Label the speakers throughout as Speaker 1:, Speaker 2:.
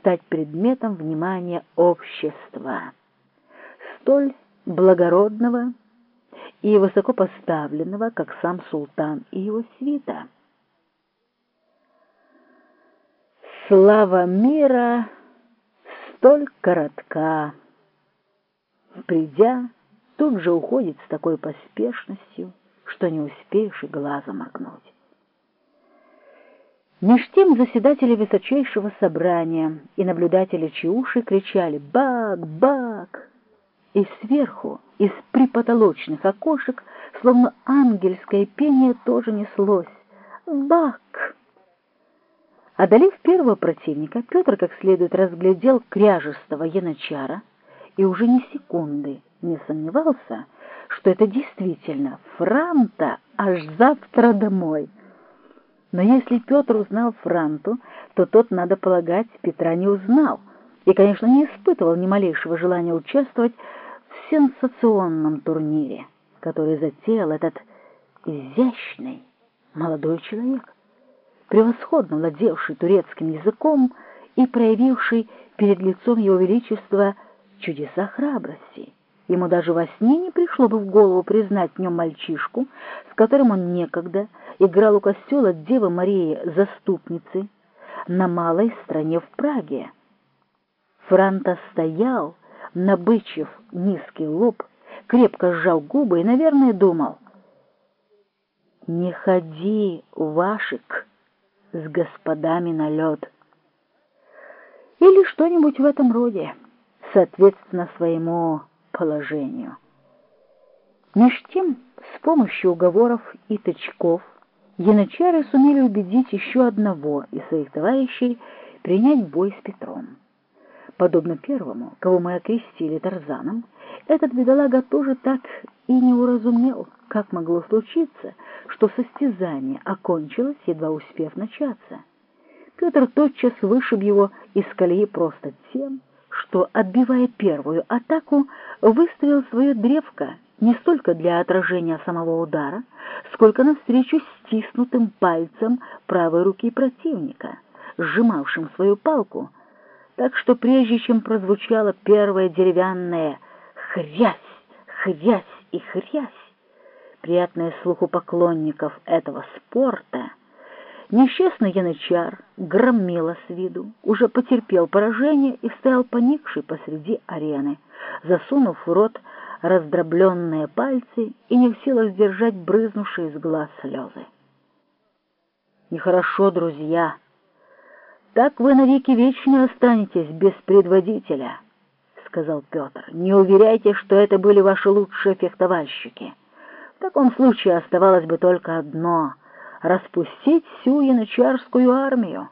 Speaker 1: стать предметом внимания общества, столь благородного и высокопоставленного, как сам султан и его свита. Слава мира столь коротка, придя, тут же уходит с такой поспешностью, что не успеешь и глазом моргнуть. Меж тем заседатели высочайшего собрания и наблюдатели Чиуши кричали «Бак! Бак!» И сверху, из припотолочных окошек, словно ангельское пение тоже неслось «Бак!». Одолев первого противника, Петр как следует разглядел кряжестого янычара и уже ни секунды не сомневался, что это действительно Франта аж завтра домой — но если Петр узнал Франту, то тот, надо полагать, Петра не узнал и, конечно, не испытывал ни малейшего желания участвовать в сенсационном турнире, который затеял этот изящный молодой человек, превосходно владевший турецким языком и проявивший перед лицом его величества чудеса храбрости. Ему даже во сне не пришло бы в голову признать в нем мальчишку, с которым он некогда играл у костела Девы Марии Заступницы на малой стране в Праге. Франта стоял, набычив низкий лоб, крепко сжал губы и, наверное, думал, «Не ходи, Вашик, с господами на лед». Или что-нибудь в этом роде, соответственно своему положению. Меж тем, с помощью уговоров и тычков, янычары сумели убедить еще одного из своих товарищей принять бой с Петром. Подобно первому, кого мы окрестили Тарзаном, этот бедолага тоже так и не уразумел, как могло случиться, что состязание окончилось, едва успев начаться. Петр тотчас вышиб его из колеи просто тем, что, отбивая первую атаку, выставил свое древко не столько для отражения самого удара, сколько навстречу стиснутым пальцем правой руки противника, сжимавшим свою палку, так что прежде чем прозвучало первое деревянное «хрясь, хрясь и хрясь», приятное слуху поклонников этого спорта — Несчастный янычар громила с виду, уже потерпел поражение и стоял поникший посреди арены, засунув в рот раздробленные пальцы и не в силах сдержать брызнувшие из глаз слезы. «Нехорошо, друзья. Так вы навеки вечные останетесь без предводителя», — сказал Петр. «Не уверяйте, что это были ваши лучшие фехтовальщики. В таком случае оставалось бы только одно — распустить всю янычарскую армию.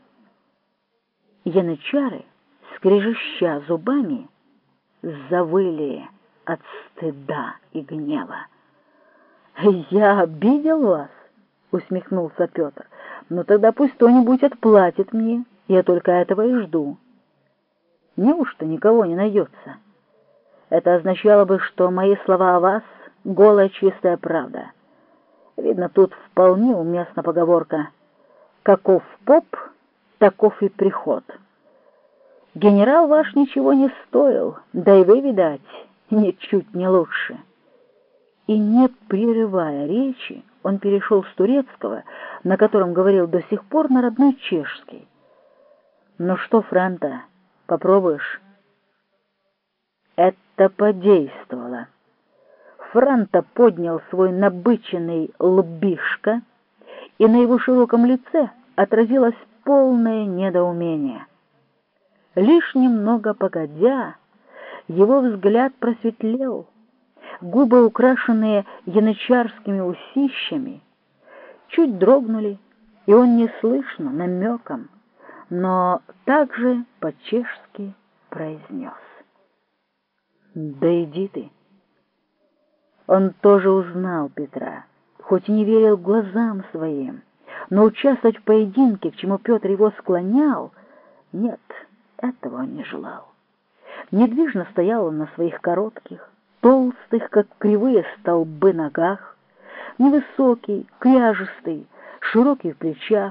Speaker 1: Янычары, скрежеща зубами, завыли от стыда и гнева. «Я обидел вас?» — усмехнулся Петр. «Но тогда пусть кто-нибудь отплатит мне, я только этого и жду». «Неужто никого не найдется?» Это означало бы, что мои слова о вас — голая чистая правда — Видно, тут вполне уместна поговорка «Каков поп, таков и приход». Генерал ваш ничего не стоил, да и вы, видать, ничуть не лучше. И не прерывая речи, он перешел с турецкого, на котором говорил до сих пор, на родной чешский. «Ну что, Франта, попробуешь?» Это подействовало. Франта поднял свой набыченный лбишко, и на его широком лице отразилось полное недоумение. Лишь немного погодя, его взгляд просветлел, губы, украшенные янычарскими усищами, чуть дрогнули, и он неслышно, намеком, но также по-чешски произнес. «Да иди ты!» Он тоже узнал Петра, хоть и не верил глазам своим, но участвовать в поединке, к чему Петр его склонял, нет, этого он не желал. Недвижно стоял он на своих коротких, толстых, как кривые столбы ногах, невысокий, кряжестый, широкий в плечах,